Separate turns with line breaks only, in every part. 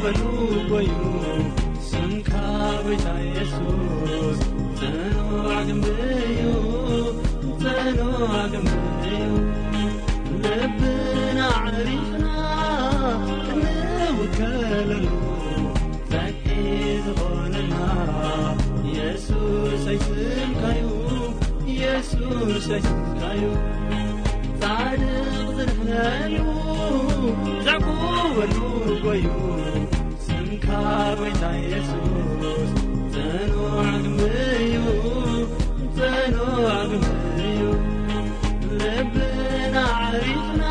ዛዕቁበሉ ጐዩ ስምካ ጐይታ ኢየሱስ ዘኖዕ ግንብዩ ዘኖዕ ግንብዩ ልብና ዕሪፍና ክንውከለሉ ዘኪ ዝኾነና ኢየሱስ ኣይስምካዩ ኢየሱስ ኣይስምካዩ ጻድቕ ዝድሕነሉ ዘዕቁበሉ ጐዩ ካጎይታ የሱስ ጽኑዕ ግምዩ ጽኑዕ ግምዩ ልብና ዓሪፍና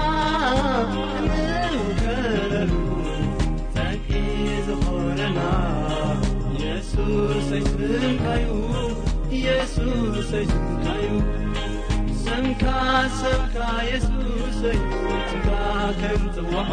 ንውከለሉ ጠቂ ዝኾነና የሱስ ኣይስንካዩ የሱስ ኣይስንካዩ ሰምካ ሰምካ የሱሰይ ትካ ከም ጽዋዖ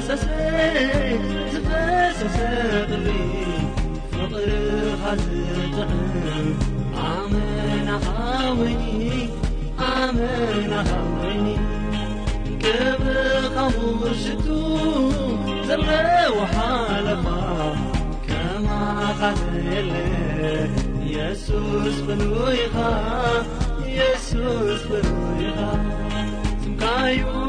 ዝፈሰሰ ዝፈሰሰ ጥሪ ፍቕርኻ ዝጥዕም ኣመናኻ ወይኒ ኣመናኻ ወይኒ ክብኻ ውሽጡ ዘለዎ ሓለኻ ከማኻ ዘየለ ኢየሱስ ፍሉይኻ ኢየሱስ ፍሉይኻ ስምካዩ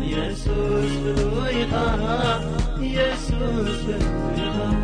يسوس بلويقا يسوس بلويقا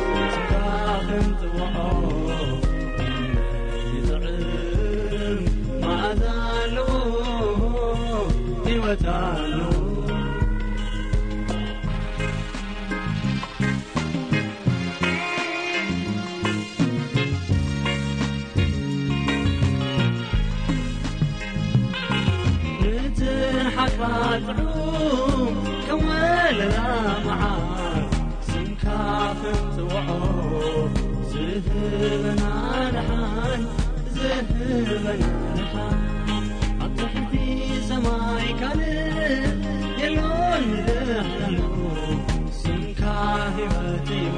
العلوم كملنا معاك سنكافر وعوف زهبنا نحن زهبنا نحن أطلح في سماي كلب يلون ذهنه سنكاهبتي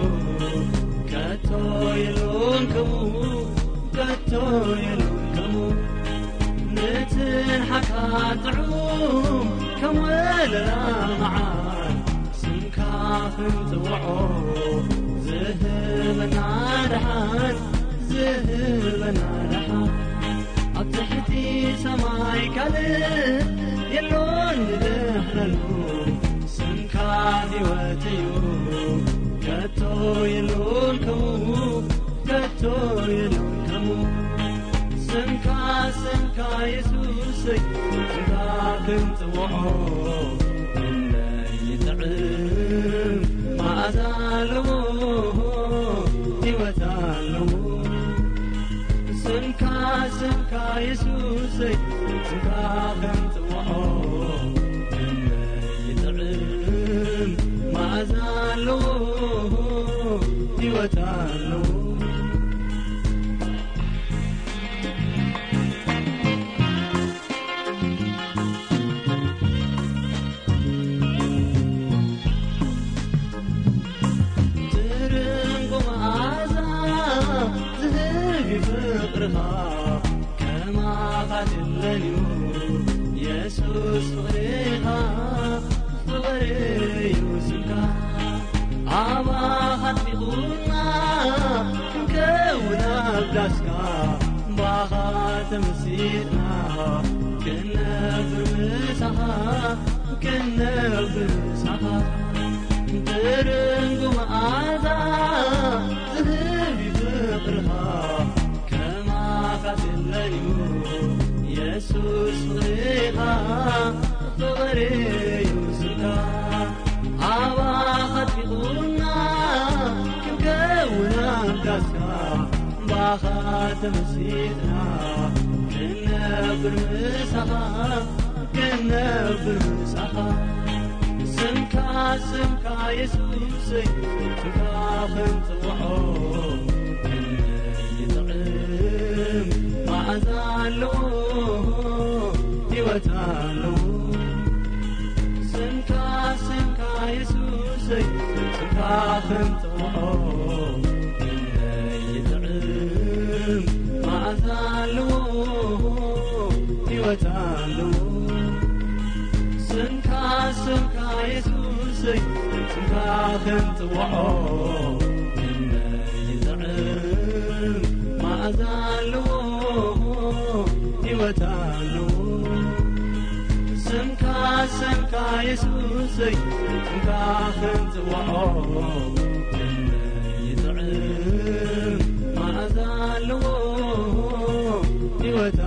كتو يلون كمو كتو يلون ولنا معاد سنكافن توعو زهبنا رحان زهبنا رحان أبتحتي سماي كالي يلون دهنا سنكافي وتيو كتو يلون كمو كتو يلون كمو سنكا سنكا يسوسك ከም ጽውዖ ይጥዕም ማእዛ ኣለዎ ሕይወት ኣለዎ ስምካ ስምካ ኢየሱሰይ ስምካ ከም ጽውዖ ይጥዕም ማእዛ ኣለዎ ሕይወት ኣለዎ قلبي بقرها كما تعلني يسوس فقرها فقري يوسكا أما خطيقنا كونا بداسكا باغا تمسيتنا كنا فرسها كنا فرسها درنقو باخات مسيتنا كنا بالمسخة كنا بالمسخة سمكا سمكا يسوي سيوي تكاخن توحو كنا يطعم ما أزالو. يوتان. ስጋኽንፅኦ ይጥዕም ማእዛ ኣለዎ የሱሰይ እንካ ኸንፅዋዖ ይጥዕም ማእዛ ኣለዎ ይወታ